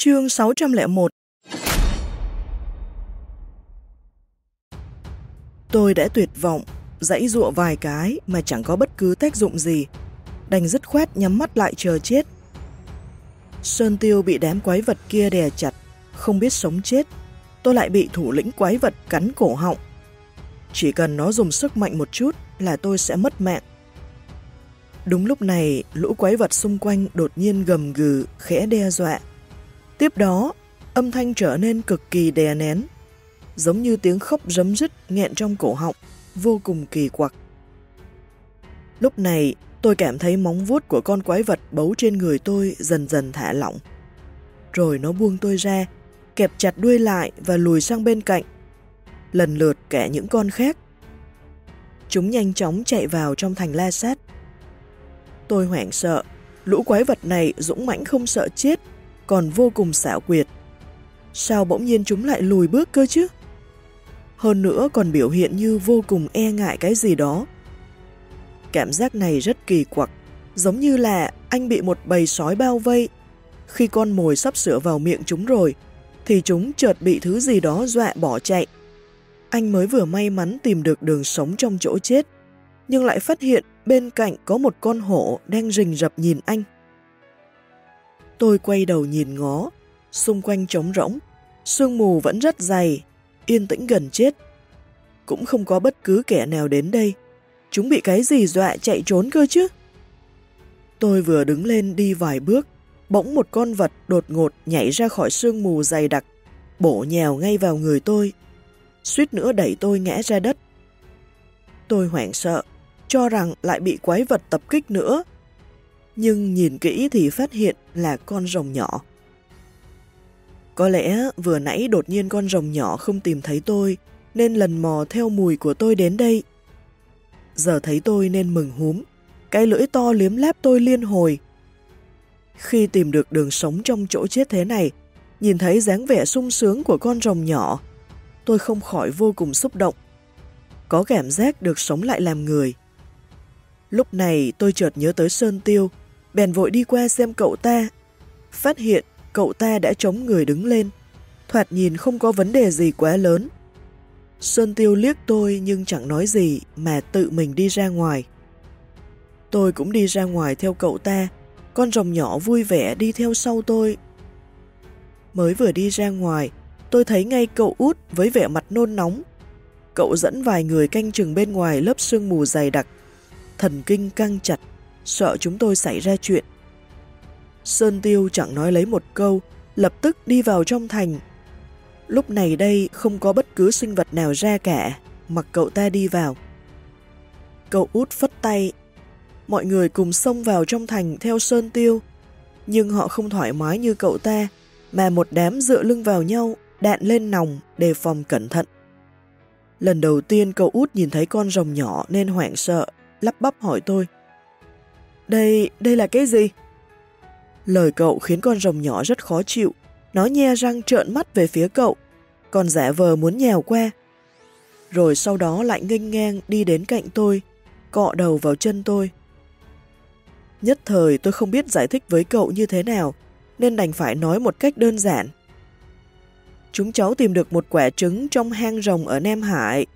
Chương 601 Tôi đã tuyệt vọng, dãy dụa vài cái mà chẳng có bất cứ tác dụng gì, đành dứt khoát nhắm mắt lại chờ chết. Sơn tiêu bị đám quái vật kia đè chặt, không biết sống chết, tôi lại bị thủ lĩnh quái vật cắn cổ họng. Chỉ cần nó dùng sức mạnh một chút là tôi sẽ mất mạng. Đúng lúc này, lũ quái vật xung quanh đột nhiên gầm gừ, khẽ đe dọa. Tiếp đó, âm thanh trở nên cực kỳ đè nén, giống như tiếng khóc rấm rứt nghẹn trong cổ họng, vô cùng kỳ quặc. Lúc này, tôi cảm thấy móng vuốt của con quái vật bấu trên người tôi dần dần thả lỏng. Rồi nó buông tôi ra, kẹp chặt đuôi lại và lùi sang bên cạnh. Lần lượt cả những con khác. Chúng nhanh chóng chạy vào trong thành la sát. Tôi hoảng sợ, lũ quái vật này dũng mãnh không sợ chết, còn vô cùng xảo quyệt. Sao bỗng nhiên chúng lại lùi bước cơ chứ? Hơn nữa còn biểu hiện như vô cùng e ngại cái gì đó. Cảm giác này rất kỳ quặc, giống như là anh bị một bầy sói bao vây. Khi con mồi sắp sửa vào miệng chúng rồi, thì chúng chợt bị thứ gì đó dọa bỏ chạy. Anh mới vừa may mắn tìm được đường sống trong chỗ chết, nhưng lại phát hiện bên cạnh có một con hổ đang rình rập nhìn anh. Tôi quay đầu nhìn ngó, xung quanh trống rỗng, sương mù vẫn rất dày, yên tĩnh gần chết. Cũng không có bất cứ kẻ nào đến đây. Chúng bị cái gì dọa chạy trốn cơ chứ? Tôi vừa đứng lên đi vài bước, bỗng một con vật đột ngột nhảy ra khỏi sương mù dày đặc, bổ nhào ngay vào người tôi. Suýt nữa đẩy tôi ngã ra đất. Tôi hoảng sợ, cho rằng lại bị quái vật tập kích nữa. Nhưng nhìn kỹ thì phát hiện là con rồng nhỏ. Có lẽ vừa nãy đột nhiên con rồng nhỏ không tìm thấy tôi, nên lần mò theo mùi của tôi đến đây. Giờ thấy tôi nên mừng húm, cái lưỡi to liếm láp tôi liên hồi. Khi tìm được đường sống trong chỗ chết thế này, nhìn thấy dáng vẻ sung sướng của con rồng nhỏ, tôi không khỏi vô cùng xúc động. Có cảm giác được sống lại làm người. Lúc này tôi chợt nhớ tới Sơn Tiêu, bèn vội đi qua xem cậu ta. Phát hiện cậu ta đã chống người đứng lên, thoạt nhìn không có vấn đề gì quá lớn. Sơn Tiêu liếc tôi nhưng chẳng nói gì mà tự mình đi ra ngoài. Tôi cũng đi ra ngoài theo cậu ta, con rồng nhỏ vui vẻ đi theo sau tôi. Mới vừa đi ra ngoài, tôi thấy ngay cậu út với vẻ mặt nôn nóng. Cậu dẫn vài người canh chừng bên ngoài lớp sương mù dày đặc, thần kinh căng chặt, sợ chúng tôi xảy ra chuyện. Sơn Tiêu chẳng nói lấy một câu, lập tức đi vào trong thành. Lúc này đây không có bất cứ sinh vật nào ra cả, mặc cậu ta đi vào. Cậu út phất tay, mọi người cùng xông vào trong thành theo Sơn Tiêu, nhưng họ không thoải mái như cậu ta, mà một đám dựa lưng vào nhau, đạn lên nòng, đề phòng cẩn thận. Lần đầu tiên cậu út nhìn thấy con rồng nhỏ nên hoảng sợ, lắp bắp hỏi tôi. Đây, đây là cái gì? Lời cậu khiến con rồng nhỏ rất khó chịu. Nó nhe răng trợn mắt về phía cậu, còn giả vờ muốn nhèo qua. Rồi sau đó lại nghênh ngang đi đến cạnh tôi, cọ đầu vào chân tôi. Nhất thời tôi không biết giải thích với cậu như thế nào, nên đành phải nói một cách đơn giản. Chúng cháu tìm được một quả trứng trong hang rồng ở Nam Hải,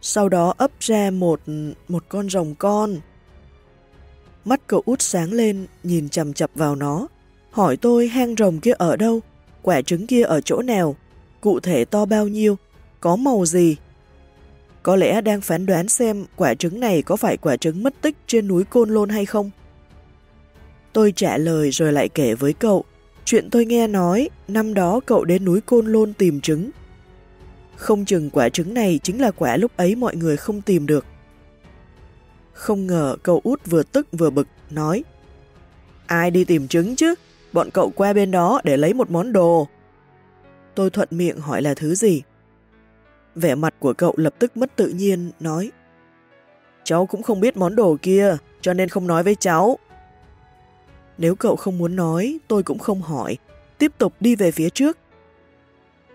sau đó ấp ra một một con rồng con. Mắt cậu út sáng lên, nhìn chầm chập vào nó, hỏi tôi hang rồng kia ở đâu, quả trứng kia ở chỗ nào, cụ thể to bao nhiêu, có màu gì. Có lẽ đang phán đoán xem quả trứng này có phải quả trứng mất tích trên núi Côn Lôn hay không. Tôi trả lời rồi lại kể với cậu, chuyện tôi nghe nói, năm đó cậu đến núi Côn Lôn tìm trứng. Không chừng quả trứng này chính là quả lúc ấy mọi người không tìm được. Không ngờ cậu út vừa tức vừa bực, nói Ai đi tìm trứng chứ? Bọn cậu qua bên đó để lấy một món đồ. Tôi thuận miệng hỏi là thứ gì. Vẻ mặt của cậu lập tức mất tự nhiên, nói Cháu cũng không biết món đồ kia, cho nên không nói với cháu. Nếu cậu không muốn nói, tôi cũng không hỏi, tiếp tục đi về phía trước.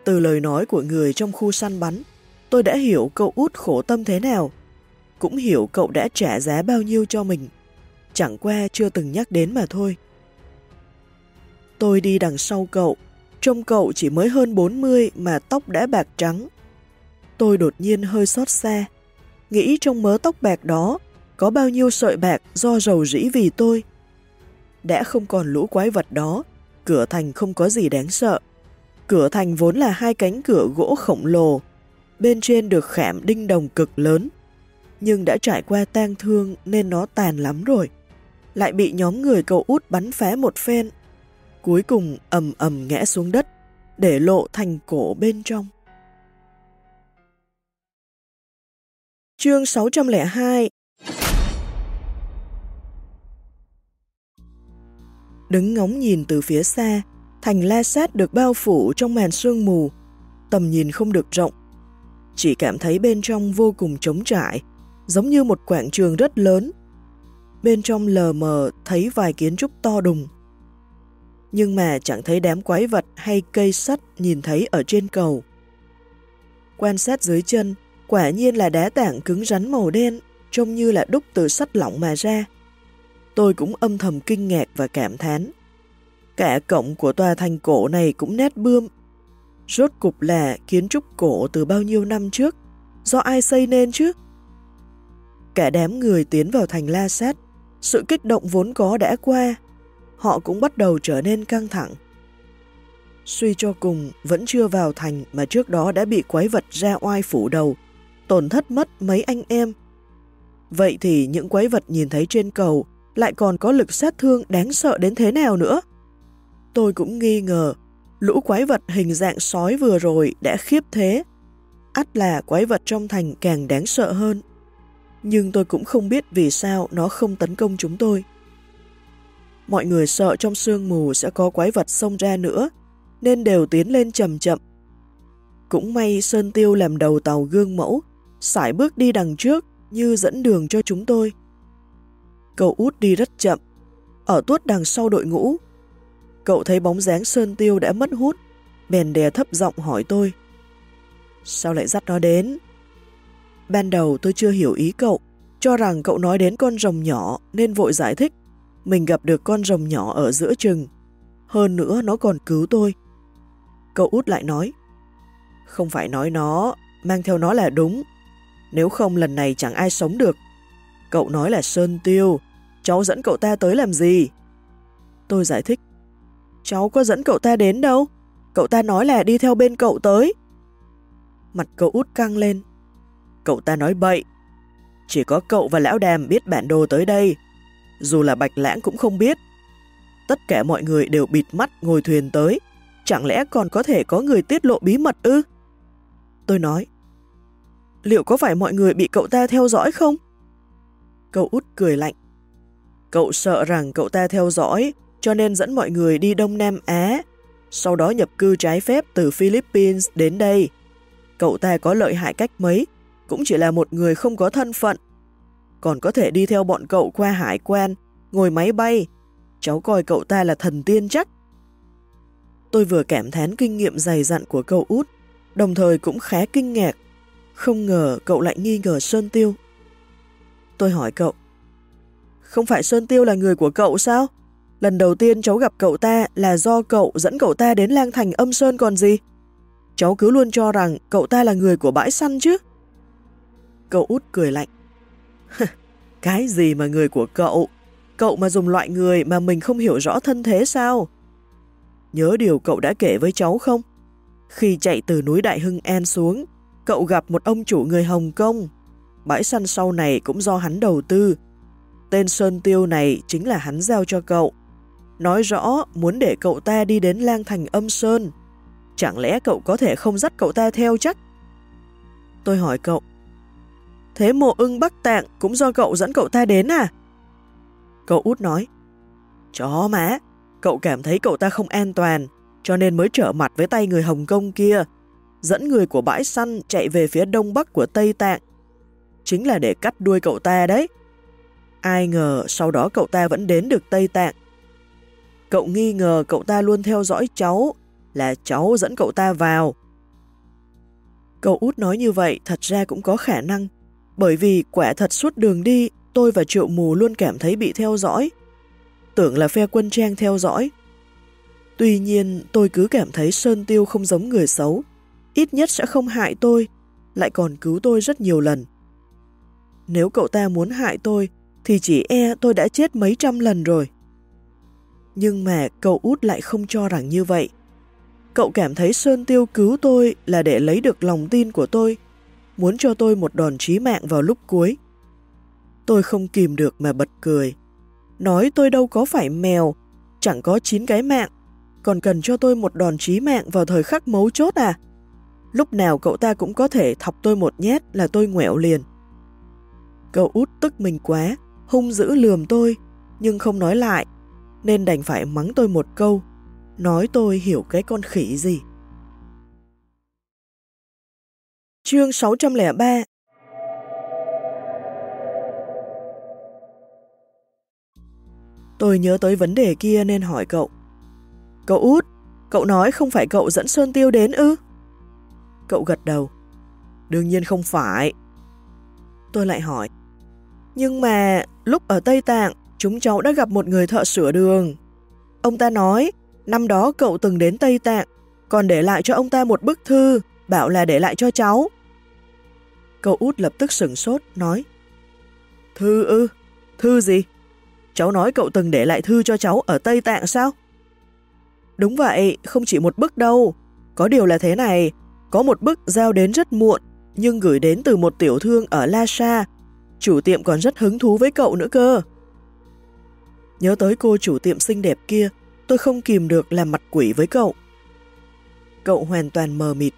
Từ lời nói của người trong khu săn bắn, tôi đã hiểu cậu út khổ tâm thế nào, cũng hiểu cậu đã trả giá bao nhiêu cho mình. Chẳng qua chưa từng nhắc đến mà thôi. Tôi đi đằng sau cậu, trông cậu chỉ mới hơn 40 mà tóc đã bạc trắng. Tôi đột nhiên hơi xót xa, nghĩ trong mớ tóc bạc đó có bao nhiêu sợi bạc do rầu rĩ vì tôi. Đã không còn lũ quái vật đó, cửa thành không có gì đáng sợ. Cửa thành vốn là hai cánh cửa gỗ khổng lồ, bên trên được khảm đinh đồng cực lớn, nhưng đã trải qua tang thương nên nó tàn lắm rồi. Lại bị nhóm người cậu út bắn phá một phen, cuối cùng ầm ầm ngã xuống đất, để lộ thành cổ bên trong. Chương 602 Đứng ngóng nhìn từ phía xa, thành la sát được bao phủ trong màn sương mù, tầm nhìn không được rộng. Chỉ cảm thấy bên trong vô cùng trống trải, giống như một quảng trường rất lớn. Bên trong lờ mờ thấy vài kiến trúc to đùng. Nhưng mà chẳng thấy đám quái vật hay cây sắt nhìn thấy ở trên cầu. Quan sát dưới chân, quả nhiên là đá tảng cứng rắn màu đen, trông như là đúc từ sắt lỏng mà ra. Tôi cũng âm thầm kinh ngạc và cảm thán. Cả cổng của tòa thành cổ này cũng nét bươm. Rốt cục là kiến trúc cổ từ bao nhiêu năm trước, do ai xây nên chứ? Cả đám người tiến vào thành La Sát, sự kích động vốn có đã qua, họ cũng bắt đầu trở nên căng thẳng. Suy cho cùng, vẫn chưa vào thành mà trước đó đã bị quái vật ra oai phủ đầu, tổn thất mất mấy anh em. Vậy thì những quái vật nhìn thấy trên cầu lại còn có lực sát thương đáng sợ đến thế nào nữa? Tôi cũng nghi ngờ, lũ quái vật hình dạng sói vừa rồi đã khiếp thế. ắt là quái vật trong thành càng đáng sợ hơn. Nhưng tôi cũng không biết vì sao nó không tấn công chúng tôi. Mọi người sợ trong sương mù sẽ có quái vật xông ra nữa, nên đều tiến lên chậm chậm. Cũng may Sơn Tiêu làm đầu tàu gương mẫu, sải bước đi đằng trước như dẫn đường cho chúng tôi. Cậu út đi rất chậm, ở tuốt đằng sau đội ngũ. Cậu thấy bóng dáng Sơn Tiêu đã mất hút, bèn đè thấp giọng hỏi tôi. Sao lại dắt nó đến? Ban đầu tôi chưa hiểu ý cậu, cho rằng cậu nói đến con rồng nhỏ nên vội giải thích. Mình gặp được con rồng nhỏ ở giữa chừng. Hơn nữa nó còn cứu tôi. Cậu út lại nói. Không phải nói nó, mang theo nó là đúng. Nếu không lần này chẳng ai sống được. Cậu nói là Sơn Tiêu, cháu dẫn cậu ta tới làm gì? Tôi giải thích. Cháu có dẫn cậu ta đến đâu? Cậu ta nói là đi theo bên cậu tới. Mặt cậu út căng lên. Cậu ta nói bậy. Chỉ có cậu và lão đàm biết bản đồ tới đây. Dù là bạch lãng cũng không biết. Tất cả mọi người đều bịt mắt ngồi thuyền tới. Chẳng lẽ còn có thể có người tiết lộ bí mật ư? Tôi nói. Liệu có phải mọi người bị cậu ta theo dõi không? Cậu út cười lạnh. Cậu sợ rằng cậu ta theo dõi, cho nên dẫn mọi người đi Đông Nam Á, sau đó nhập cư trái phép từ Philippines đến đây. Cậu ta có lợi hại cách mấy, cũng chỉ là một người không có thân phận. Còn có thể đi theo bọn cậu qua hải quan, ngồi máy bay. Cháu coi cậu ta là thần tiên chắc. Tôi vừa cảm thán kinh nghiệm dày dặn của cậu út, đồng thời cũng khá kinh ngạc. Không ngờ cậu lại nghi ngờ Sơn Tiêu. Tôi hỏi cậu, không phải Sơn Tiêu là người của cậu sao? Lần đầu tiên cháu gặp cậu ta là do cậu dẫn cậu ta đến lang thành âm Sơn còn gì? Cháu cứ luôn cho rằng cậu ta là người của bãi săn chứ. Cậu út cười lạnh. Cái gì mà người của cậu? Cậu mà dùng loại người mà mình không hiểu rõ thân thế sao? Nhớ điều cậu đã kể với cháu không? Khi chạy từ núi Đại Hưng An xuống, cậu gặp một ông chủ người Hồng Kông. Bãi săn sau này cũng do hắn đầu tư. Tên Sơn Tiêu này chính là hắn giao cho cậu. Nói rõ muốn để cậu ta đi đến lang thành âm Sơn. Chẳng lẽ cậu có thể không dắt cậu ta theo chắc? Tôi hỏi cậu. Thế mộ ưng Bắc Tạng cũng do cậu dẫn cậu ta đến à? Cậu út nói. Chó má, cậu cảm thấy cậu ta không an toàn, cho nên mới trở mặt với tay người Hồng Kông kia, dẫn người của bãi săn chạy về phía đông bắc của Tây Tạng. Chính là để cắt đuôi cậu ta đấy. Ai ngờ sau đó cậu ta vẫn đến được Tây Tạng. Cậu nghi ngờ cậu ta luôn theo dõi cháu, là cháu dẫn cậu ta vào. Cậu út nói như vậy thật ra cũng có khả năng, bởi vì quả thật suốt đường đi, tôi và Triệu Mù luôn cảm thấy bị theo dõi. Tưởng là phe quân trang theo dõi. Tuy nhiên, tôi cứ cảm thấy Sơn Tiêu không giống người xấu, ít nhất sẽ không hại tôi, lại còn cứu tôi rất nhiều lần. Nếu cậu ta muốn hại tôi, thì chỉ e tôi đã chết mấy trăm lần rồi. Nhưng mà cậu út lại không cho rằng như vậy. Cậu cảm thấy Sơn Tiêu cứu tôi là để lấy được lòng tin của tôi, muốn cho tôi một đòn chí mạng vào lúc cuối. Tôi không kìm được mà bật cười. Nói tôi đâu có phải mèo, chẳng có chín cái mạng, còn cần cho tôi một đòn chí mạng vào thời khắc mấu chốt à? Lúc nào cậu ta cũng có thể thọc tôi một nhát là tôi ngoẹo liền. Cậu út tức mình quá, hung dữ lườm tôi, nhưng không nói lại, nên đành phải mắng tôi một câu, nói tôi hiểu cái con khỉ gì. Chương 603 Tôi nhớ tới vấn đề kia nên hỏi cậu. Cậu út, cậu nói không phải cậu dẫn Sơn Tiêu đến ư? Cậu gật đầu. Đương nhiên không phải. Tôi lại hỏi. Nhưng mà lúc ở Tây Tạng, chúng cháu đã gặp một người thợ sửa đường. Ông ta nói, năm đó cậu từng đến Tây Tạng, còn để lại cho ông ta một bức thư, bảo là để lại cho cháu. Cậu út lập tức sửng sốt, nói. Thư ư? Thư gì? Cháu nói cậu từng để lại thư cho cháu ở Tây Tạng sao? Đúng vậy, không chỉ một bức đâu. Có điều là thế này, có một bức giao đến rất muộn, nhưng gửi đến từ một tiểu thương ở La Sa. Chủ tiệm còn rất hứng thú với cậu nữa cơ. Nhớ tới cô chủ tiệm xinh đẹp kia, tôi không kìm được làm mặt quỷ với cậu. Cậu hoàn toàn mờ mịt.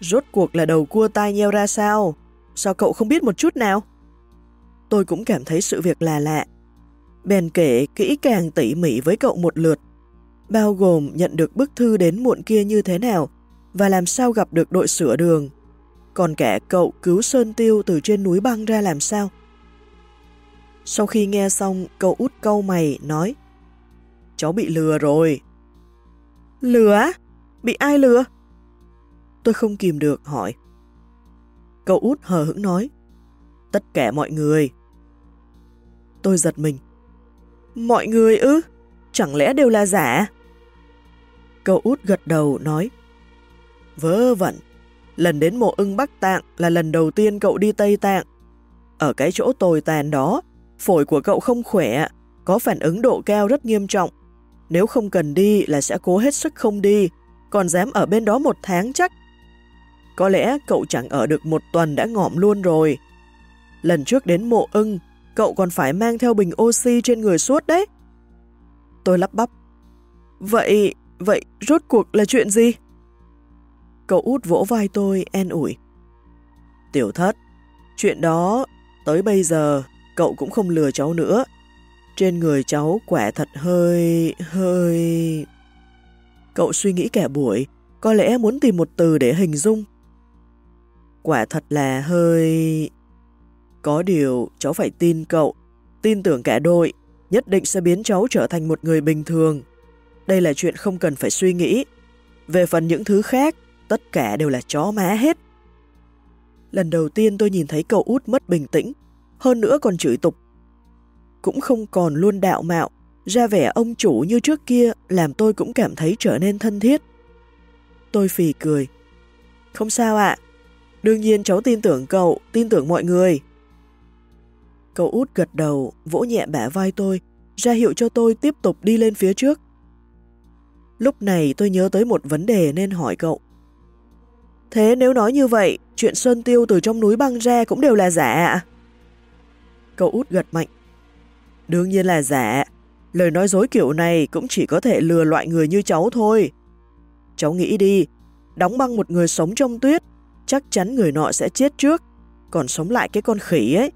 Rốt cuộc là đầu cua tai nheo ra sao? Sao cậu không biết một chút nào? Tôi cũng cảm thấy sự việc là lạ. Bèn kể kỹ càng tỉ mỉ với cậu một lượt, bao gồm nhận được bức thư đến muộn kia như thế nào và làm sao gặp được đội sửa đường, còn cả cậu cứu Sơn Tiêu từ trên núi băng ra làm sao. Sau khi nghe xong, cậu út câu mày nói Cháu bị lừa rồi. Lừa á? Bị ai lừa? Tôi không kìm được hỏi. Cậu út hờ hững nói Tất cả mọi người. Tôi giật mình. Mọi người ư? Chẳng lẽ đều là giả? Cậu út gật đầu nói Vớ vẩn, lần đến mộ ưng Bắc Tạng là lần đầu tiên cậu đi Tây Tạng. Ở cái chỗ tồi tàn đó, phổi của cậu không khỏe, có phản ứng độ cao rất nghiêm trọng. Nếu không cần đi là sẽ cố hết sức không đi, còn dám ở bên đó một tháng chắc. Có lẽ cậu chẳng ở được một tuần đã ngọm luôn rồi. Lần trước đến mộ ưng, cậu còn phải mang theo bình oxy trên người suốt đấy. Tôi lắp bắp. Vậy, vậy rốt cuộc là chuyện gì? Cậu út vỗ vai tôi, en ủi. Tiểu thất, chuyện đó, tới bây giờ, cậu cũng không lừa cháu nữa. Trên người cháu quả thật hơi, hơi... Cậu suy nghĩ kẻ buổi, có lẽ muốn tìm một từ để hình dung. Quả thật là hơi... Có điều, cháu phải tin cậu, tin tưởng cả đội, nhất định sẽ biến cháu trở thành một người bình thường. Đây là chuyện không cần phải suy nghĩ. Về phần những thứ khác, tất cả đều là chó má hết. Lần đầu tiên tôi nhìn thấy cậu út mất bình tĩnh, hơn nữa còn chửi tục. Cũng không còn luôn đạo mạo, ra vẻ ông chủ như trước kia làm tôi cũng cảm thấy trở nên thân thiết. Tôi phì cười. Không sao ạ, đương nhiên cháu tin tưởng cậu, tin tưởng mọi người. Cậu út gật đầu, vỗ nhẹ bả vai tôi, ra hiệu cho tôi tiếp tục đi lên phía trước. Lúc này tôi nhớ tới một vấn đề nên hỏi cậu. Thế nếu nói như vậy, chuyện Sơn Tiêu từ trong núi băng ra cũng đều là giả ạ? Cậu út gật mạnh. Đương nhiên là giả. Lời nói dối kiểu này cũng chỉ có thể lừa loại người như cháu thôi. Cháu nghĩ đi, đóng băng một người sống trong tuyết, chắc chắn người nọ sẽ chết trước, còn sống lại cái con khỉ ấy.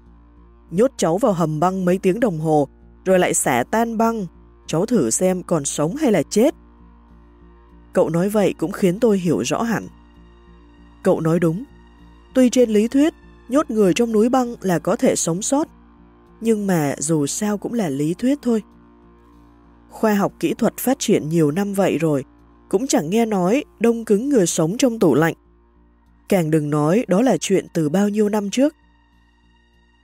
Nhốt cháu vào hầm băng mấy tiếng đồng hồ, rồi lại xả tan băng, cháu thử xem còn sống hay là chết. Cậu nói vậy cũng khiến tôi hiểu rõ hẳn. Cậu nói đúng. Tuy trên lý thuyết, nhốt người trong núi băng là có thể sống sót, nhưng mà dù sao cũng là lý thuyết thôi. Khoa học kỹ thuật phát triển nhiều năm vậy rồi, cũng chẳng nghe nói đông cứng người sống trong tủ lạnh. Càng đừng nói đó là chuyện từ bao nhiêu năm trước.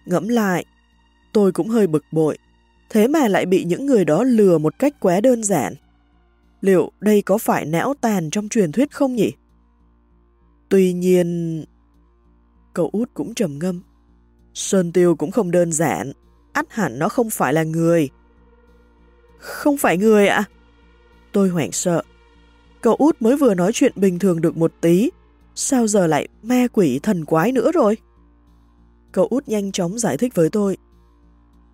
Ngẫm lại, tôi cũng hơi bực bội, thế mà lại bị những người đó lừa một cách quá đơn giản. Liệu đây có phải não tàn trong truyền thuyết không nhỉ? Tuy nhiên... Cậu út cũng trầm ngâm. Sơn Tiêu cũng không đơn giản. ắt hẳn nó không phải là người. Không phải người ạ? Tôi hoảng sợ. Cậu út mới vừa nói chuyện bình thường được một tí. Sao giờ lại ma quỷ thần quái nữa rồi? Cậu út nhanh chóng giải thích với tôi.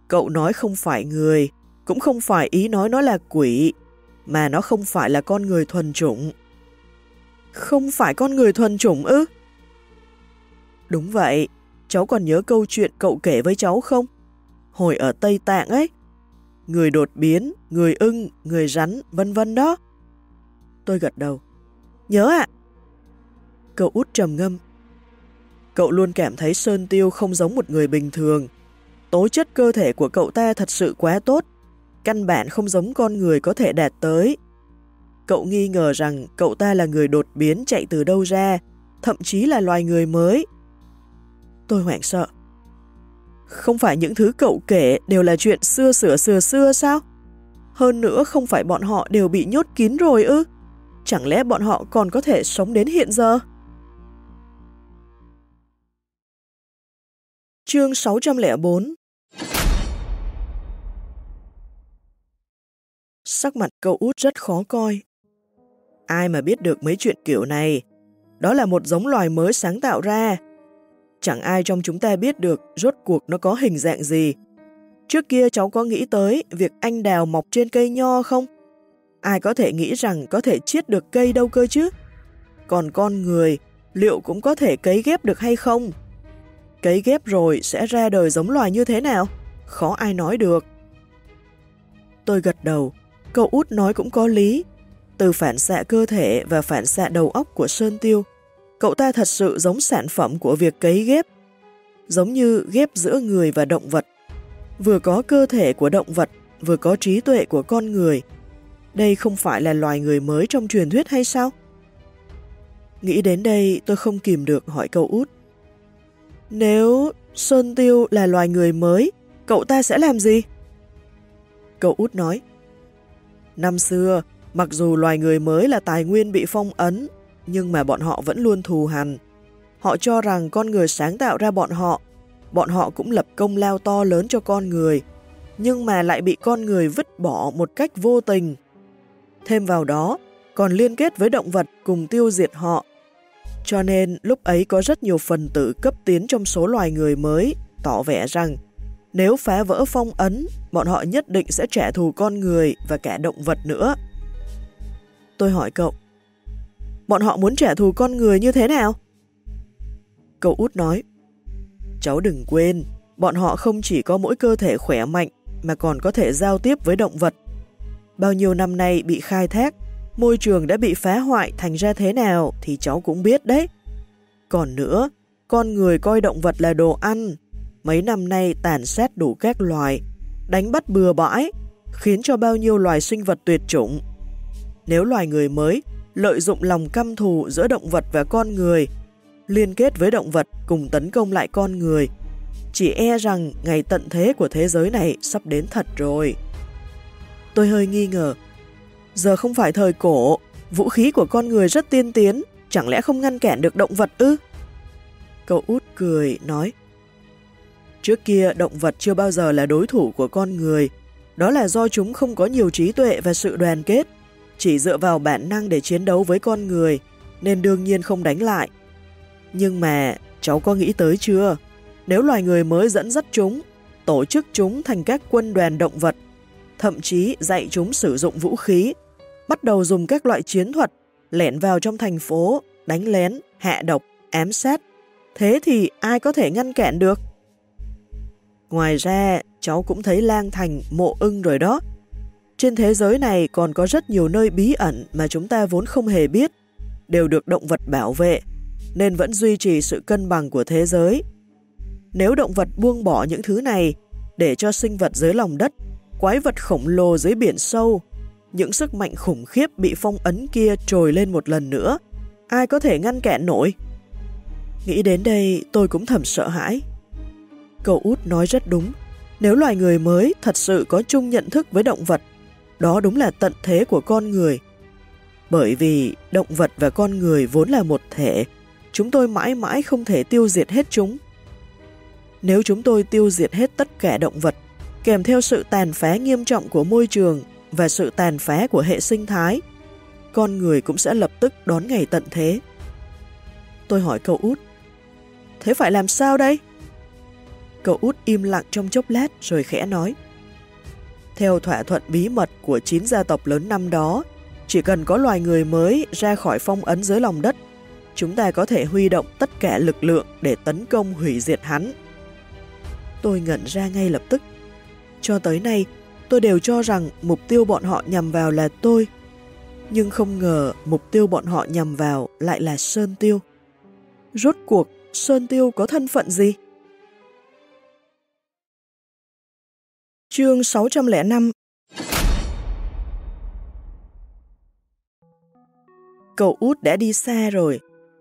Cậu nói không phải người, cũng không phải ý nói nó là quỷ, mà nó không phải là con người thuần chủng. Không phải con người thuần chủng ư? Đúng vậy, cháu còn nhớ câu chuyện cậu kể với cháu không? Hồi ở Tây Tạng ấy, người đột biến, người ưng, người rắn, vân vân đó. Tôi gật đầu. Nhớ ạ. Cậu út trầm ngâm. Cậu luôn cảm thấy Sơn Tiêu không giống một người bình thường. Tố chất cơ thể của cậu ta thật sự quá tốt, căn bản không giống con người có thể đạt tới. Cậu nghi ngờ rằng cậu ta là người đột biến chạy từ đâu ra, thậm chí là loài người mới. Tôi hoảng sợ. Không phải những thứ cậu kể đều là chuyện xưa xưa xưa xưa sao? Hơn nữa không phải bọn họ đều bị nhốt kín rồi ư? Chẳng lẽ bọn họ còn có thể sống đến hiện giờ? Chương 604 Sắc mặt cậu út rất khó coi. Ai mà biết được mấy chuyện kiểu này? Đó là một giống loài mới sáng tạo ra. Chẳng ai trong chúng ta biết được rốt cuộc nó có hình dạng gì. Trước kia cháu có nghĩ tới việc anh đào mọc trên cây nho không? Ai có thể nghĩ rằng có thể chiết được cây đâu cơ chứ? Còn con người, liệu cũng có thể cấy ghép được hay không? Cấy ghép rồi sẽ ra đời giống loài như thế nào? Khó ai nói được. Tôi gật đầu, cậu út nói cũng có lý. Từ phản xạ cơ thể và phản xạ đầu óc của Sơn Tiêu, cậu ta thật sự giống sản phẩm của việc cấy ghép, giống như ghép giữa người và động vật. Vừa có cơ thể của động vật, vừa có trí tuệ của con người. Đây không phải là loài người mới trong truyền thuyết hay sao? Nghĩ đến đây tôi không kìm được hỏi cậu út. Nếu Sơn Tiêu là loài người mới, cậu ta sẽ làm gì? Cậu út nói, Năm xưa, mặc dù loài người mới là tài nguyên bị phong ấn, nhưng mà bọn họ vẫn luôn thù hằn. Họ cho rằng con người sáng tạo ra bọn họ, bọn họ cũng lập công lao to lớn cho con người, nhưng mà lại bị con người vứt bỏ một cách vô tình. Thêm vào đó, còn liên kết với động vật cùng tiêu diệt họ. Cho nên lúc ấy có rất nhiều phần tử cấp tiến trong số loài người mới tỏ vẻ rằng nếu phá vỡ phong ấn, bọn họ nhất định sẽ trả thù con người và cả động vật nữa. Tôi hỏi cậu, bọn họ muốn trả thù con người như thế nào? Cậu út nói, cháu đừng quên, bọn họ không chỉ có mỗi cơ thể khỏe mạnh mà còn có thể giao tiếp với động vật. Bao nhiêu năm nay bị khai thác, môi trường đã bị phá hoại thành ra thế nào thì cháu cũng biết đấy. Còn nữa, con người coi động vật là đồ ăn, mấy năm nay tàn sát đủ các loài, đánh bắt bừa bãi, khiến cho bao nhiêu loài sinh vật tuyệt chủng. Nếu loài người mới lợi dụng lòng căm thù giữa động vật và con người, liên kết với động vật cùng tấn công lại con người, chỉ e rằng ngày tận thế của thế giới này sắp đến thật rồi. Tôi hơi nghi ngờ. Giờ không phải thời cổ, vũ khí của con người rất tiên tiến, chẳng lẽ không ngăn cản được động vật ư? Cậu út cười, nói, Trước kia động vật chưa bao giờ là đối thủ của con người, đó là do chúng không có nhiều trí tuệ và sự đoàn kết, chỉ dựa vào bản năng để chiến đấu với con người, nên đương nhiên không đánh lại. Nhưng mà, cháu có nghĩ tới chưa? Nếu loài người mới dẫn dắt chúng, tổ chức chúng thành các quân đoàn động vật, thậm chí dạy chúng sử dụng vũ khí, bắt đầu dùng các loại chiến thuật, lẻn vào trong thành phố, đánh lén, hạ độc, ám sát, thế thì ai có thể ngăn cản được? Ngoài ra, cháu cũng thấy lang thành mộ ưng rồi đó. Trên thế giới này còn có rất nhiều nơi bí ẩn mà chúng ta vốn không hề biết, đều được động vật bảo vệ, nên vẫn duy trì sự cân bằng của thế giới. Nếu động vật buông bỏ những thứ này để cho sinh vật dưới lòng đất, quái vật khổng lồ dưới biển sâu, những sức mạnh khủng khiếp bị phong ấn kia trồi lên một lần nữa, ai có thể ngăn cản nổi? Nghĩ đến đây tôi cũng thầm sợ hãi. Cậu út nói rất đúng. Nếu loài người mới thật sự có chung nhận thức với động vật, đó đúng là tận thế của con người, Bởi vì động vật và con người vốn là một thể, chúng tôi mãi mãi không thể tiêu diệt hết chúng. Nếu chúng tôi tiêu diệt hết tất cả động vật, kèm theo sự tàn phá nghiêm trọng của môi trường và sự tàn phá của hệ sinh thái, con người cũng sẽ lập tức đón ngày tận thế. Tôi hỏi cậu út, thế phải làm sao đây? Cậu út im lặng trong chốc lát rồi khẽ nói. Theo thỏa thuận bí mật của chín gia tộc lớn năm đó, chỉ cần có loài người mới ra khỏi phong ấn dưới lòng đất, chúng ta có thể huy động tất cả lực lượng để tấn công hủy diệt hắn. Tôi ngẩn ra ngay lập tức. Cho tới nay, tôi đều cho rằng mục tiêu bọn họ nhằm vào là tôi, nhưng không ngờ mục tiêu bọn họ nhằm vào lại là Sơn Tiêu. Rốt cuộc, Sơn Tiêu có thân phận gì? Chương 605 Cậu út đã đi xa rồi,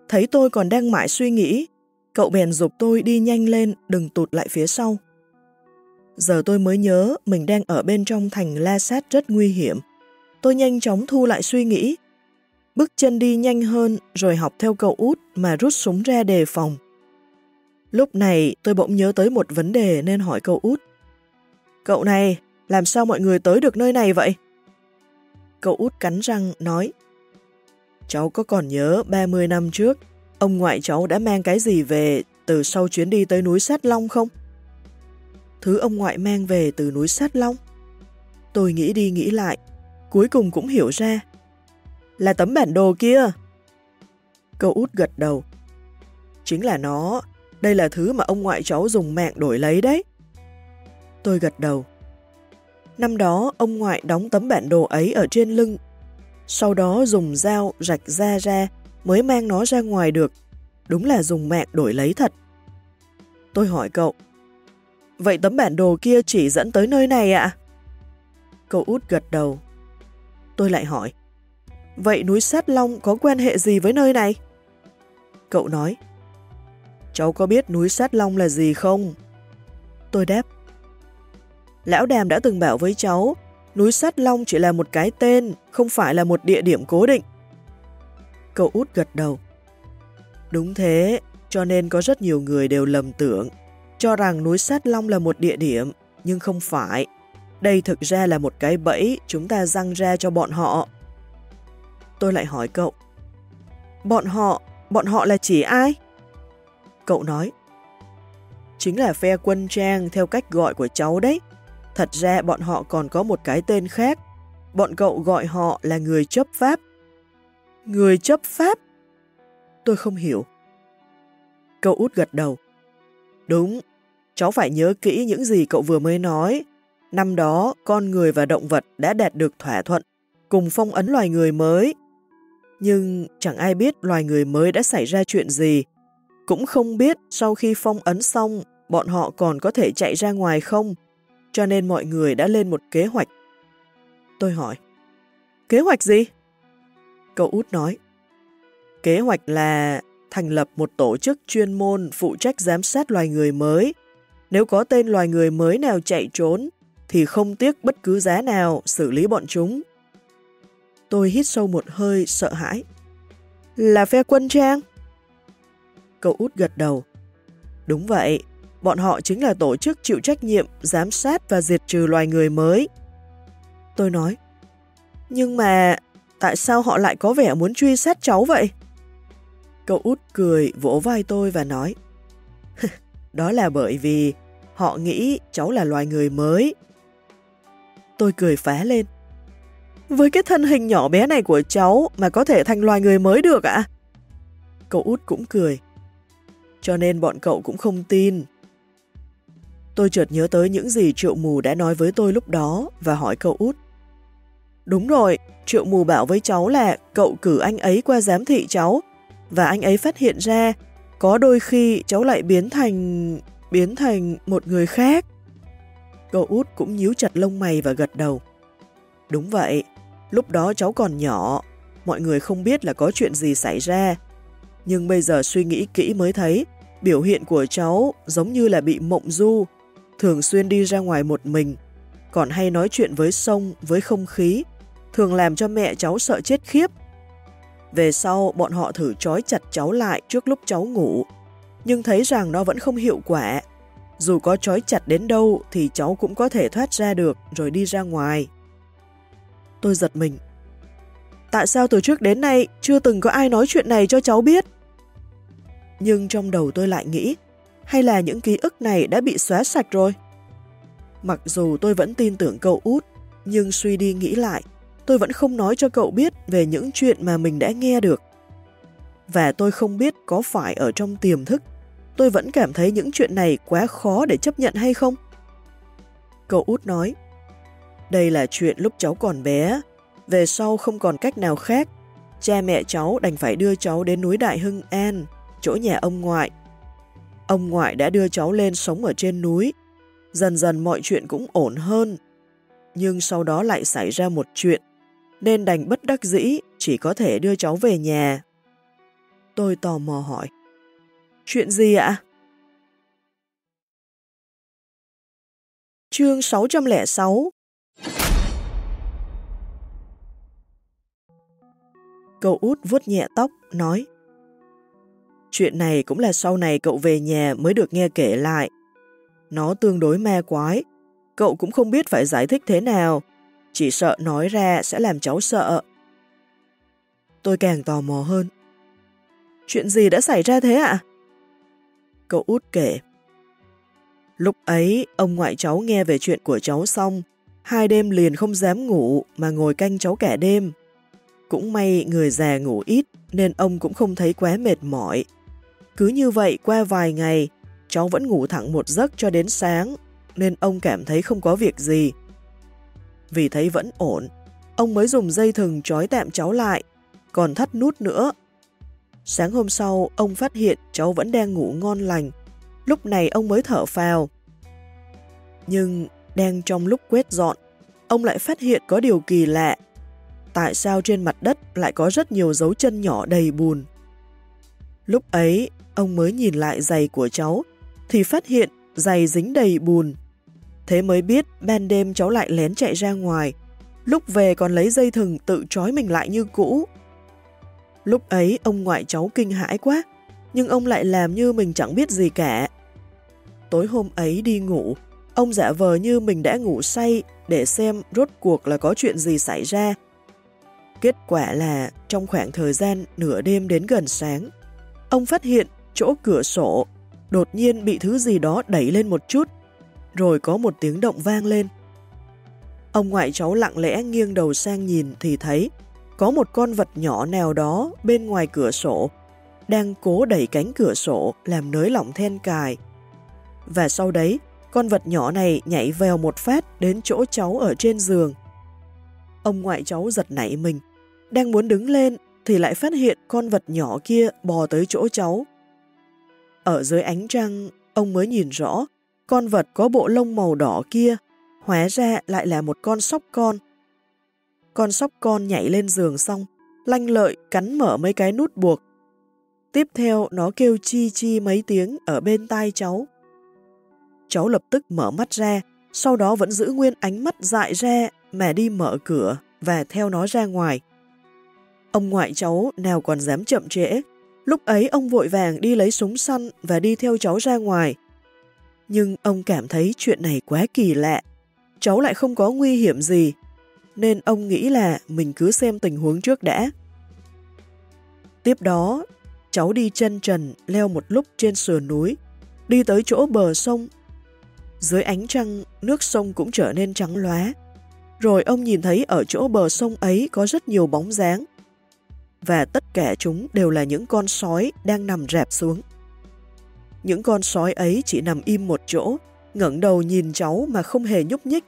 thấy tôi còn đang mãi suy nghĩ, cậu bèn dục tôi đi nhanh lên, đừng tụt lại phía sau. Giờ tôi mới nhớ mình đang ở bên trong thành La Sát rất nguy hiểm. Tôi nhanh chóng thu lại suy nghĩ, bước chân đi nhanh hơn rồi học theo cậu út mà rút súng ra đề phòng. Lúc này tôi bỗng nhớ tới một vấn đề nên hỏi cậu út. Cậu này, làm sao mọi người tới được nơi này vậy? Cậu út cắn răng nói. Cháu có còn nhớ 30 năm trước, ông ngoại cháu đã mang cái gì về từ sau chuyến đi tới núi Sát Long không? Thứ ông ngoại mang về từ núi Sát Long? Tôi nghĩ đi nghĩ lại, cuối cùng cũng hiểu ra. Là tấm bản đồ kia. Cậu út gật đầu. Chính là nó, đây là thứ mà ông ngoại cháu dùng mạng đổi lấy đấy. Tôi gật đầu. Năm đó, ông ngoại đóng tấm bản đồ ấy ở trên lưng, sau đó dùng dao rạch ra ra mới mang nó ra ngoài được. Đúng là dùng mạng đổi lấy thật. Tôi hỏi cậu, vậy tấm bản đồ kia chỉ dẫn tới nơi này ạ? Cậu út gật đầu. Tôi lại hỏi, vậy núi Sát Long có quan hệ gì với nơi này? Cậu nói, cháu có biết núi Sát Long là gì không? Tôi đáp, Lão Đàm đã từng bảo với cháu, núi Sát Long chỉ là một cái tên, không phải là một địa điểm cố định. Cậu út gật đầu. Đúng thế, cho nên có rất nhiều người đều lầm tưởng, cho rằng núi Sát Long là một địa điểm, nhưng không phải. Đây thực ra là một cái bẫy chúng ta răng ra cho bọn họ. Tôi lại hỏi cậu, bọn họ, bọn họ là chỉ ai? Cậu nói, chính là phe quân trang theo cách gọi của cháu đấy. Thật ra bọn họ còn có một cái tên khác. Bọn cậu gọi họ là người chấp pháp. Người chấp pháp? Tôi không hiểu. Cậu út gật đầu. Đúng, cháu phải nhớ kỹ những gì cậu vừa mới nói. Năm đó, con người và động vật đã đạt được thỏa thuận, cùng phong ấn loài người mới. Nhưng chẳng ai biết loài người mới đã xảy ra chuyện gì. Cũng không biết sau khi phong ấn xong, bọn họ còn có thể chạy ra ngoài không cho nên mọi người đã lên một kế hoạch. Tôi hỏi, kế hoạch gì? Cậu út nói, kế hoạch là thành lập một tổ chức chuyên môn phụ trách giám sát loài người mới. Nếu có tên loài người mới nào chạy trốn, thì không tiếc bất cứ giá nào xử lý bọn chúng. Tôi hít sâu một hơi sợ hãi. Là phe quân trang? Cậu út gật đầu. Đúng vậy, bọn họ chính là tổ chức chịu trách nhiệm giám sát và diệt trừ loài người mới. Tôi nói, nhưng mà tại sao họ lại có vẻ muốn truy sát cháu vậy? Cậu út cười vỗ vai tôi và nói, đó là bởi vì họ nghĩ cháu là loài người mới. Tôi cười phá lên. Với cái thân hình nhỏ bé này của cháu mà có thể thành loài người mới được ạ? Cậu út cũng cười. Cho nên bọn cậu cũng không tin Tôi chợt nhớ tới những gì triệu mù đã nói với tôi lúc đó và hỏi cậu út. Đúng rồi, triệu mù bảo với cháu là cậu cử anh ấy qua giám thị cháu và anh ấy phát hiện ra có đôi khi cháu lại biến thành... biến thành một người khác. Cậu út cũng nhíu chặt lông mày và gật đầu. Đúng vậy, lúc đó cháu còn nhỏ, mọi người không biết là có chuyện gì xảy ra. Nhưng bây giờ suy nghĩ kỹ mới thấy, biểu hiện của cháu giống như là bị mộng du, thường xuyên đi ra ngoài một mình, còn hay nói chuyện với sông, với không khí, thường làm cho mẹ cháu sợ chết khiếp, về sau, bọn họ thử trói chặt cháu lại trước lúc cháu ngủ, nhưng thấy rằng nó vẫn không hiệu quả. Dù có trói chặt đến đâu thì cháu cũng có thể thoát ra được rồi đi ra ngoài. Tôi giật mình. Tại sao từ trước đến nay chưa từng có ai nói chuyện này cho cháu biết? Nhưng trong đầu tôi lại nghĩ, hay là những ký ức này đã bị xóa sạch rồi? Mặc dù tôi vẫn tin tưởng cậu út, nhưng suy đi nghĩ lại, tôi vẫn không nói cho cậu biết về những chuyện mà mình đã nghe được. Và tôi không biết có phải ở trong tiềm thức, tôi vẫn cảm thấy những chuyện này quá khó để chấp nhận hay không? Cậu út nói, đây là chuyện lúc cháu còn bé, về sau không còn cách nào khác. Cha mẹ cháu đành phải đưa cháu đến núi Đại Hưng An, chỗ nhà ông ngoại. Ông ngoại đã đưa cháu lên sống ở trên núi. Dần dần mọi chuyện cũng ổn hơn. Nhưng sau đó lại xảy ra một chuyện, nên đành bất đắc dĩ chỉ có thể đưa cháu về nhà. Tôi tò mò hỏi. Chuyện gì ạ? Chương 606 Cậu út vuốt nhẹ tóc, nói Chuyện này cũng là sau này cậu về nhà mới được nghe kể lại. Nó tương đối ma quái, cậu cũng không biết phải giải thích thế nào, chỉ sợ nói ra sẽ làm cháu sợ. Tôi càng tò mò hơn. Chuyện gì đã xảy ra thế ạ? Cậu út kể. Lúc ấy, ông ngoại cháu nghe về chuyện của cháu xong, hai đêm liền không dám ngủ mà ngồi canh cháu cả đêm. Cũng may người già ngủ ít nên ông cũng không thấy quá mệt mỏi. Cứ như vậy qua vài ngày, cháu vẫn ngủ thẳng một giấc cho đến sáng, nên ông cảm thấy không có việc gì. Vì thấy vẫn ổn, ông mới dùng dây thừng trói tạm cháu lại, còn thắt nút nữa. Sáng hôm sau, ông phát hiện cháu vẫn đang ngủ ngon lành, lúc này ông mới thở phào. Nhưng đang trong lúc quét dọn, ông lại phát hiện có điều kỳ lạ tại sao trên mặt đất lại có rất nhiều dấu chân nhỏ đầy bùn. Lúc ấy, ông mới nhìn lại giày của cháu, thì phát hiện giày dính đầy bùn. Thế mới biết ban đêm cháu lại lén chạy ra ngoài, lúc về còn lấy dây thừng tự trói mình lại như cũ. Lúc ấy ông ngoại cháu kinh hãi quá, nhưng ông lại làm như mình chẳng biết gì cả. Tối hôm ấy đi ngủ, ông giả vờ như mình đã ngủ say để xem rốt cuộc là có chuyện gì xảy ra Kết quả là trong khoảng thời gian nửa đêm đến gần sáng, ông phát hiện chỗ cửa sổ đột nhiên bị thứ gì đó đẩy lên một chút, rồi có một tiếng động vang lên. Ông ngoại cháu lặng lẽ nghiêng đầu sang nhìn thì thấy có một con vật nhỏ nào đó bên ngoài cửa sổ đang cố đẩy cánh cửa sổ làm nới lỏng then cài. Và sau đấy, con vật nhỏ này nhảy vèo một phát đến chỗ cháu ở trên giường. Ông ngoại cháu giật nảy mình, đang muốn đứng lên thì lại phát hiện con vật nhỏ kia bò tới chỗ cháu. Ở dưới ánh trăng, ông mới nhìn rõ, con vật có bộ lông màu đỏ kia, hóa ra lại là một con sóc con. Con sóc con nhảy lên giường xong, lanh lợi cắn mở mấy cái nút buộc. Tiếp theo nó kêu chi chi mấy tiếng ở bên tai cháu. Cháu lập tức mở mắt ra, sau đó vẫn giữ nguyên ánh mắt dại ra mà đi mở cửa và theo nó ra ngoài. Ông ngoại cháu nào còn dám chậm trễ. Lúc ấy ông vội vàng đi lấy súng săn và đi theo cháu ra ngoài. Nhưng ông cảm thấy chuyện này quá kỳ lạ. Cháu lại không có nguy hiểm gì. Nên ông nghĩ là mình cứ xem tình huống trước đã. Tiếp đó, cháu đi chân trần leo một lúc trên sườn núi, đi tới chỗ bờ sông. Dưới ánh trăng, nước sông cũng trở nên trắng lóa. Rồi ông nhìn thấy ở chỗ bờ sông ấy có rất nhiều bóng dáng và tất cả chúng đều là những con sói đang nằm rạp xuống. Những con sói ấy chỉ nằm im một chỗ, ngẩng đầu nhìn cháu mà không hề nhúc nhích.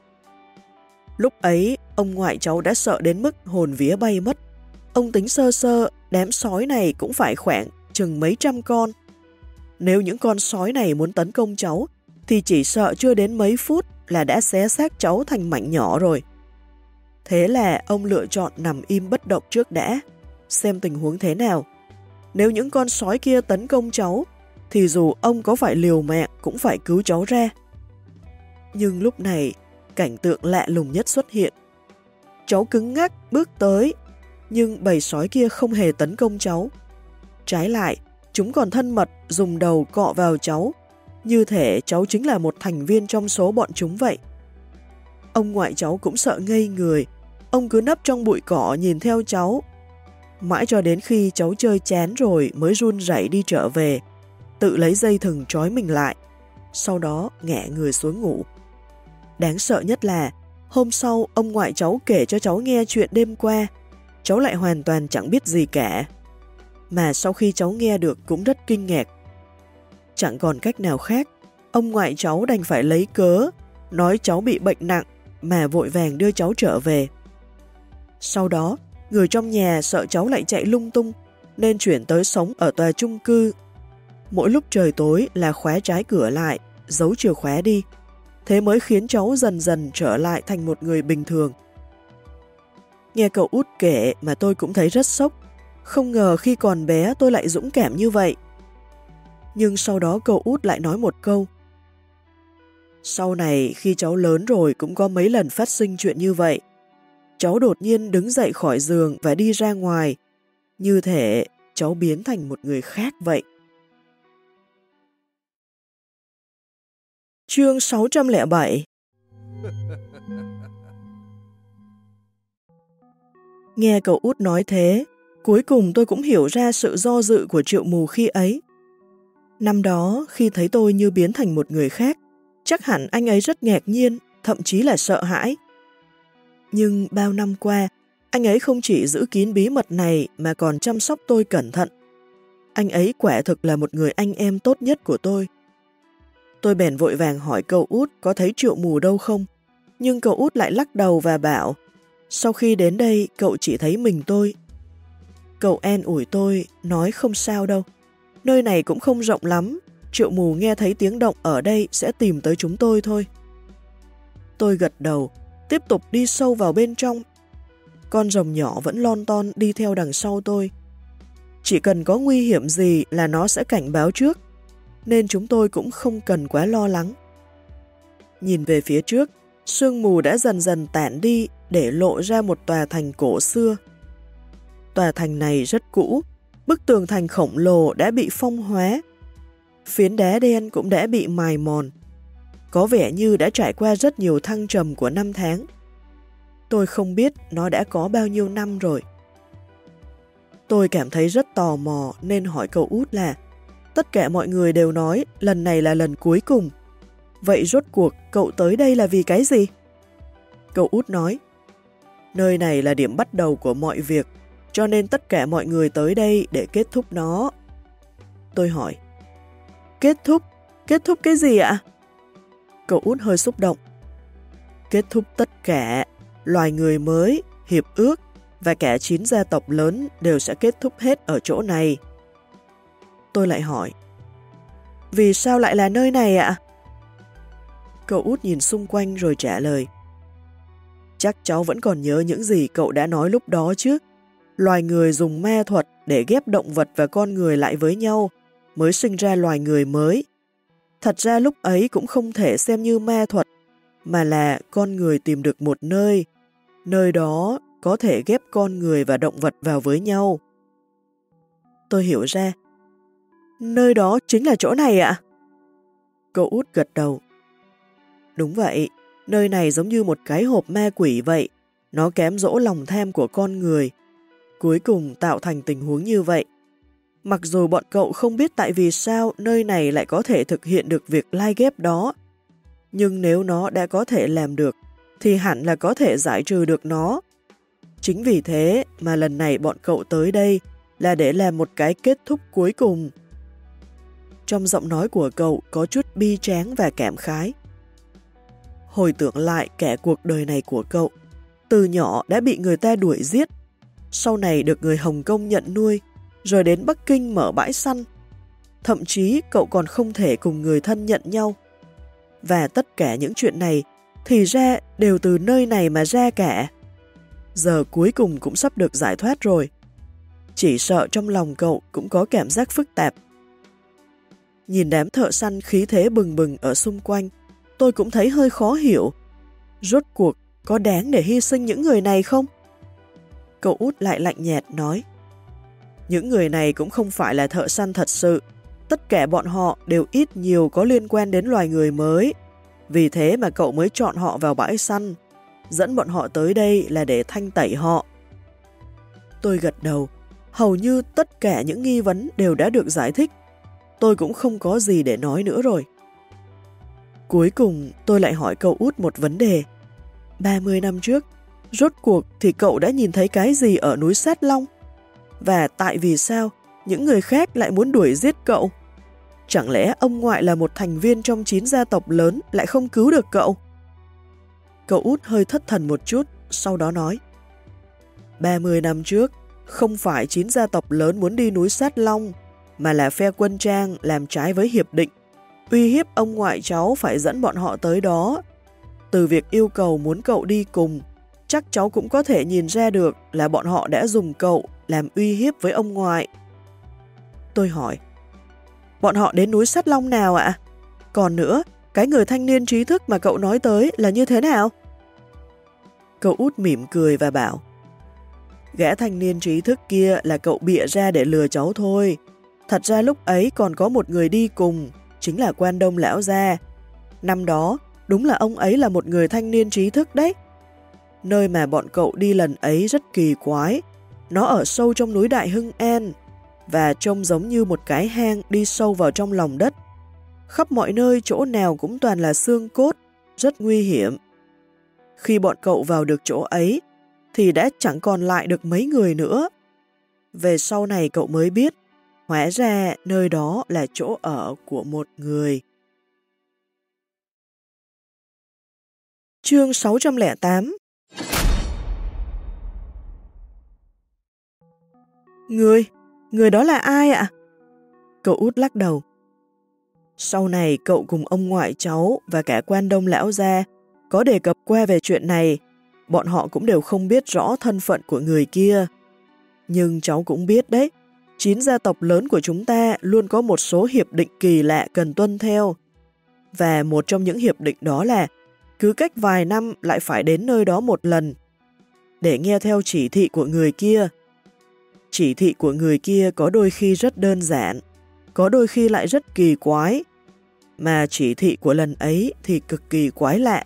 Lúc ấy, ông ngoại cháu đã sợ đến mức hồn vía bay mất. Ông tính sơ sơ, đám sói này cũng phải khoảng chừng mấy trăm con. Nếu những con sói này muốn tấn công cháu, thì chỉ sợ chưa đến mấy phút là đã xé xác cháu thành mảnh nhỏ rồi. Thế là ông lựa chọn nằm im bất động trước đã xem tình huống thế nào. Nếu những con sói kia tấn công cháu, thì dù ông có phải liều mạng cũng phải cứu cháu ra. Nhưng lúc này, cảnh tượng lạ lùng nhất xuất hiện. Cháu cứng ngắc bước tới, nhưng bầy sói kia không hề tấn công cháu. Trái lại, chúng còn thân mật dùng đầu cọ vào cháu, như thể cháu chính là một thành viên trong số bọn chúng vậy. Ông ngoại cháu cũng sợ ngây người, ông cứ nấp trong bụi cỏ nhìn theo cháu. Mãi cho đến khi cháu chơi chán rồi mới run rẩy đi trở về, tự lấy dây thừng trói mình lại, sau đó ngẹ người xuống ngủ. Đáng sợ nhất là, hôm sau ông ngoại cháu kể cho cháu nghe chuyện đêm qua, cháu lại hoàn toàn chẳng biết gì cả. Mà sau khi cháu nghe được cũng rất kinh ngạc. Chẳng còn cách nào khác, ông ngoại cháu đành phải lấy cớ, nói cháu bị bệnh nặng mà vội vàng đưa cháu trở về. Sau đó, người trong nhà sợ cháu lại chạy lung tung nên chuyển tới sống ở tòa chung cư. Mỗi lúc trời tối là khóe trái cửa lại, giấu chìa khóe đi. Thế mới khiến cháu dần dần trở lại thành một người bình thường. Nghe cậu út kể mà tôi cũng thấy rất sốc. Không ngờ khi còn bé tôi lại dũng cảm như vậy. Nhưng sau đó cậu út lại nói một câu. Sau này khi cháu lớn rồi cũng có mấy lần phát sinh chuyện như vậy. Cháu đột nhiên đứng dậy khỏi giường và đi ra ngoài. Như thể cháu biến thành một người khác vậy. Chương 607 Nghe cậu út nói thế, cuối cùng tôi cũng hiểu ra sự do dự của triệu mù khi ấy. Năm đó, khi thấy tôi như biến thành một người khác, chắc hẳn anh ấy rất ngạc nhiên, thậm chí là sợ hãi. Nhưng bao năm qua, anh ấy không chỉ giữ kín bí mật này mà còn chăm sóc tôi cẩn thận. Anh ấy quả thực là một người anh em tốt nhất của tôi. Tôi bèn vội vàng hỏi cậu út có thấy triệu mù đâu không, nhưng cậu út lại lắc đầu và bảo sau khi đến đây, cậu chỉ thấy mình tôi. Cậu en ủi tôi, nói không sao đâu. Nơi này cũng không rộng lắm, triệu mù nghe thấy tiếng động ở đây sẽ tìm tới chúng tôi thôi. Tôi gật đầu, tiếp tục đi sâu vào bên trong. Con rồng nhỏ vẫn lon ton đi theo đằng sau tôi. Chỉ cần có nguy hiểm gì là nó sẽ cảnh báo trước, nên chúng tôi cũng không cần quá lo lắng. Nhìn về phía trước, sương mù đã dần dần tản đi để lộ ra một tòa thành cổ xưa. Tòa thành này rất cũ, bức tường thành khổng lồ đã bị phong hóa. Phiến đá đen cũng đã bị mài mòn. Có vẻ như đã trải qua rất nhiều thăng trầm của năm tháng. Tôi không biết nó đã có bao nhiêu năm rồi. Tôi cảm thấy rất tò mò nên hỏi cậu út là tất cả mọi người đều nói lần này là lần cuối cùng. Vậy rốt cuộc cậu tới đây là vì cái gì? Cậu út nói Nơi này là điểm bắt đầu của mọi việc, cho nên tất cả mọi người tới đây để kết thúc nó. Tôi hỏi, kết thúc? Kết thúc cái gì ạ? Cậu út hơi xúc động. Kết thúc tất cả, loài người mới, hiệp ước và cả chín gia tộc lớn đều sẽ kết thúc hết ở chỗ này. Tôi lại hỏi, vì sao lại là nơi này ạ? Cậu út nhìn xung quanh rồi trả lời, Chắc cháu vẫn còn nhớ những gì cậu đã nói lúc đó chứ. Loài người dùng ma thuật để ghép động vật và con người lại với nhau, mới sinh ra loài người mới. Thật ra lúc ấy cũng không thể xem như ma thuật, mà là con người tìm được một nơi. Nơi đó có thể ghép con người và động vật vào với nhau. Tôi hiểu ra. Nơi đó chính là chỗ này ạ? Cậu út gật đầu. Đúng vậy, Nơi này giống như một cái hộp ma quỷ vậy, nó kém dỗ lòng tham của con người. Cuối cùng tạo thành tình huống như vậy. Mặc dù bọn cậu không biết tại vì sao nơi này lại có thể thực hiện được việc lai ghép đó, nhưng nếu nó đã có thể làm được, thì hẳn là có thể giải trừ được nó. Chính vì thế mà lần này bọn cậu tới đây là để làm một cái kết thúc cuối cùng. Trong giọng nói của cậu có chút bi tráng và cảm khái hồi tưởng lại kẻ cuộc đời này của cậu. Từ nhỏ đã bị người ta đuổi giết, sau này được người Hồng Kông nhận nuôi, rồi đến Bắc Kinh mở bãi săn. Thậm chí cậu còn không thể cùng người thân nhận nhau. Và tất cả những chuyện này thì ra đều từ nơi này mà ra cả. Giờ cuối cùng cũng sắp được giải thoát rồi. Chỉ sợ trong lòng cậu cũng có cảm giác phức tạp. Nhìn đám thợ săn khí thế bừng bừng ở xung quanh, tôi cũng thấy hơi khó hiểu. Rốt cuộc, có đáng để hy sinh những người này không? Cậu út lại lạnh nhạt nói. Những người này cũng không phải là thợ săn thật sự. Tất cả bọn họ đều ít nhiều có liên quan đến loài người mới. Vì thế mà cậu mới chọn họ vào bãi săn. Dẫn bọn họ tới đây là để thanh tẩy họ. Tôi gật đầu. Hầu như tất cả những nghi vấn đều đã được giải thích. Tôi cũng không có gì để nói nữa rồi. Cuối cùng tôi lại hỏi cậu út một vấn đề. 30 năm trước, rốt cuộc thì cậu đã nhìn thấy cái gì ở núi Sát Long? Và tại vì sao những người khác lại muốn đuổi giết cậu? Chẳng lẽ ông ngoại là một thành viên trong chín gia tộc lớn lại không cứu được cậu? Cậu út hơi thất thần một chút, sau đó nói 30 năm trước, không phải chín gia tộc lớn muốn đi núi Sát Long, mà là phe quân trang làm trái với hiệp định, uy hiếp ông ngoại cháu phải dẫn bọn họ tới đó. Từ việc yêu cầu muốn cậu đi cùng, chắc cháu cũng có thể nhìn ra được là bọn họ đã dùng cậu làm uy hiếp với ông ngoại. Tôi hỏi, bọn họ đến núi Sắt Long nào ạ? Còn nữa, cái người thanh niên trí thức mà cậu nói tới là như thế nào? Cậu út mỉm cười và bảo, gã thanh niên trí thức kia là cậu bịa ra để lừa cháu thôi. Thật ra lúc ấy còn có một người đi cùng, chính là quan đông lão gia. Năm đó, đúng là ông ấy là một người thanh niên trí thức đấy. Nơi mà bọn cậu đi lần ấy rất kỳ quái, nó ở sâu trong núi Đại Hưng An và trông giống như một cái hang đi sâu vào trong lòng đất. Khắp mọi nơi chỗ nào cũng toàn là xương cốt, rất nguy hiểm. Khi bọn cậu vào được chỗ ấy, thì đã chẳng còn lại được mấy người nữa. Về sau này cậu mới biết, hóa ra nơi đó là chỗ ở của một người. Chương 608 Người? Người đó là ai ạ? Cậu út lắc đầu. Sau này cậu cùng ông ngoại cháu và cả quan đông lão gia có đề cập qua về chuyện này, bọn họ cũng đều không biết rõ thân phận của người kia. Nhưng cháu cũng biết đấy, chín gia tộc lớn của chúng ta luôn có một số hiệp định kỳ lạ cần tuân theo. Và một trong những hiệp định đó là cứ cách vài năm lại phải đến nơi đó một lần để nghe theo chỉ thị của người kia. Chỉ thị của người kia có đôi khi rất đơn giản, có đôi khi lại rất kỳ quái, mà chỉ thị của lần ấy thì cực kỳ quái lạ.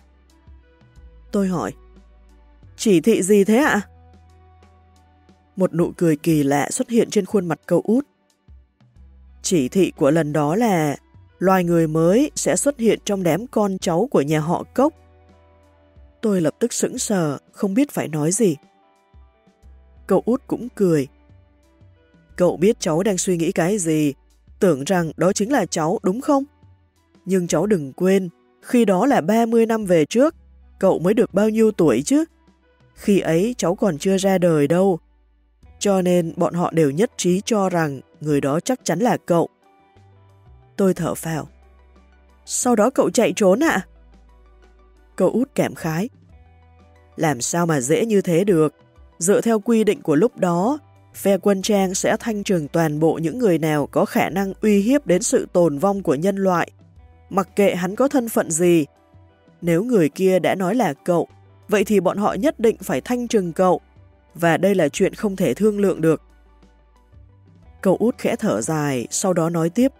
Tôi hỏi, chỉ thị gì thế ạ? Một nụ cười kỳ lạ xuất hiện trên khuôn mặt cậu út. Chỉ thị của lần đó là loài người mới sẽ xuất hiện trong đám con cháu của nhà họ Cốc. Tôi lập tức sững sờ, không biết phải nói gì. Cậu út cũng cười, Cậu biết cháu đang suy nghĩ cái gì, tưởng rằng đó chính là cháu đúng không? Nhưng cháu đừng quên, khi đó là 30 năm về trước, cậu mới được bao nhiêu tuổi chứ? Khi ấy cháu còn chưa ra đời đâu. Cho nên bọn họ đều nhất trí cho rằng người đó chắc chắn là cậu. Tôi thở phào. Sau đó cậu chạy trốn ạ? À? Cậu út cảm khái. Làm sao mà dễ như thế được? Dựa theo quy định của lúc đó, phe quân trang sẽ thanh trừng toàn bộ những người nào có khả năng uy hiếp đến sự tồn vong của nhân loại, mặc kệ hắn có thân phận gì. Nếu người kia đã nói là cậu, vậy thì bọn họ nhất định phải thanh trừng cậu, và đây là chuyện không thể thương lượng được. Cậu út khẽ thở dài, sau đó nói tiếp.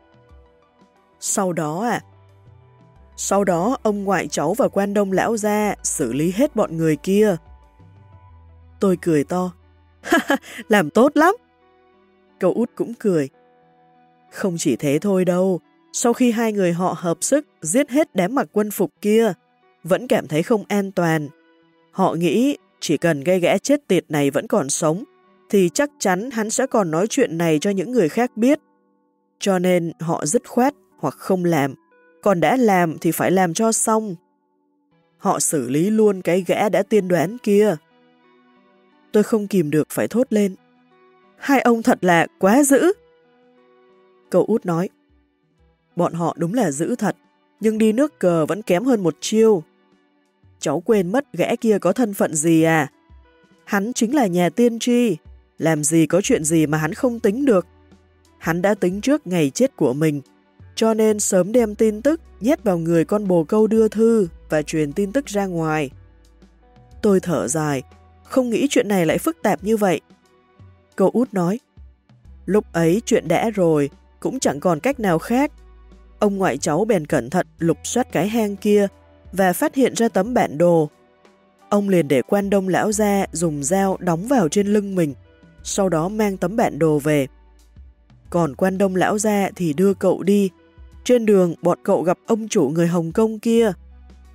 Sau đó à? Sau đó ông ngoại cháu và quan đông lão ra xử lý hết bọn người kia. Tôi cười to. làm tốt lắm. Cậu út cũng cười. Không chỉ thế thôi đâu, sau khi hai người họ hợp sức giết hết đám mặc quân phục kia, vẫn cảm thấy không an toàn. Họ nghĩ chỉ cần gây gã chết tiệt này vẫn còn sống, thì chắc chắn hắn sẽ còn nói chuyện này cho những người khác biết. Cho nên họ dứt khoát hoặc không làm, còn đã làm thì phải làm cho xong. Họ xử lý luôn cái gã đã tiên đoán kia. Tôi không kìm được phải thốt lên. Hai ông thật là quá dữ. Cậu út nói. Bọn họ đúng là dữ thật, nhưng đi nước cờ vẫn kém hơn một chiêu. Cháu quên mất gã kia có thân phận gì à? Hắn chính là nhà tiên tri, làm gì có chuyện gì mà hắn không tính được. Hắn đã tính trước ngày chết của mình, cho nên sớm đem tin tức nhét vào người con bồ câu đưa thư và truyền tin tức ra ngoài. Tôi thở dài, không nghĩ chuyện này lại phức tạp như vậy. Cậu út nói, lúc ấy chuyện đã rồi, cũng chẳng còn cách nào khác. Ông ngoại cháu bèn cẩn thận lục soát cái hang kia và phát hiện ra tấm bản đồ. Ông liền để quan đông lão ra dùng dao đóng vào trên lưng mình, sau đó mang tấm bản đồ về. Còn quan đông lão ra thì đưa cậu đi. Trên đường, bọn cậu gặp ông chủ người Hồng Kông kia.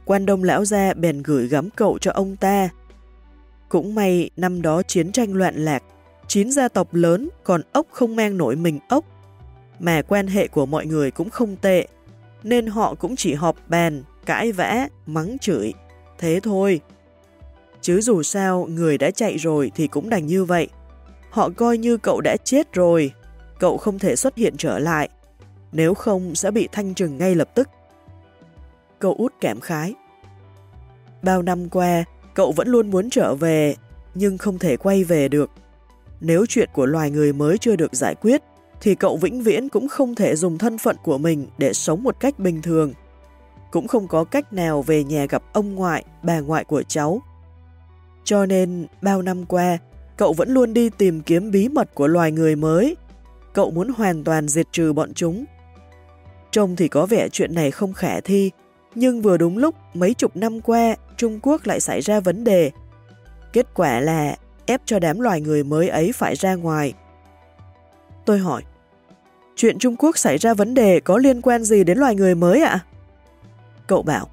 Quan đông lão ra bèn gửi gắm cậu cho ông ta. Cũng may năm đó chiến tranh loạn lạc, chín gia tộc lớn còn ốc không mang nổi mình ốc. Mà quan hệ của mọi người cũng không tệ, nên họ cũng chỉ họp bàn, cãi vã, mắng chửi. Thế thôi. Chứ dù sao, người đã chạy rồi thì cũng đành như vậy. Họ coi như cậu đã chết rồi, cậu không thể xuất hiện trở lại, nếu không sẽ bị thanh trừng ngay lập tức. Cậu út cảm khái. Bao năm qua, cậu vẫn luôn muốn trở về, nhưng không thể quay về được. Nếu chuyện của loài người mới chưa được giải quyết, thì cậu vĩnh viễn cũng không thể dùng thân phận của mình để sống một cách bình thường. Cũng không có cách nào về nhà gặp ông ngoại, bà ngoại của cháu. Cho nên, bao năm qua, cậu vẫn luôn đi tìm kiếm bí mật của loài người mới. Cậu muốn hoàn toàn diệt trừ bọn chúng. Trông thì có vẻ chuyện này không khả thi, nhưng vừa đúng lúc mấy chục năm qua Trung Quốc lại xảy ra vấn đề. Kết quả là ép cho đám loài người mới ấy phải ra ngoài. Tôi hỏi, chuyện Trung Quốc xảy ra vấn đề có liên quan gì đến loài người mới ạ? Cậu bảo,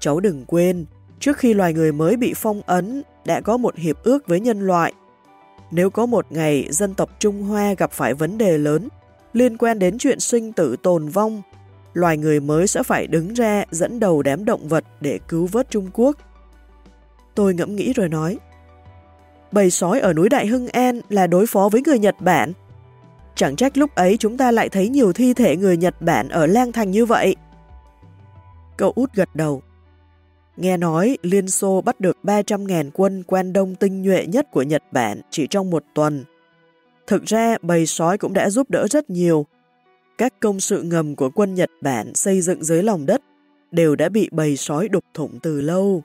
cháu đừng quên, trước khi loài người mới bị phong ấn, đã có một hiệp ước với nhân loại. Nếu có một ngày dân tộc Trung Hoa gặp phải vấn đề lớn liên quan đến chuyện sinh tử tồn vong, loài người mới sẽ phải đứng ra dẫn đầu đám động vật để cứu vớt Trung Quốc. Tôi ngẫm nghĩ rồi nói, bầy sói ở núi Đại Hưng An là đối phó với người Nhật Bản. Chẳng trách lúc ấy chúng ta lại thấy nhiều thi thể người Nhật Bản ở lang thành như vậy. Cậu út gật đầu. Nghe nói, Liên Xô bắt được 300.000 quân quen đông tinh nhuệ nhất của Nhật Bản chỉ trong một tuần. Thực ra, bầy sói cũng đã giúp đỡ rất nhiều. Các công sự ngầm của quân Nhật Bản xây dựng dưới lòng đất đều đã bị bầy sói đục thủng từ lâu.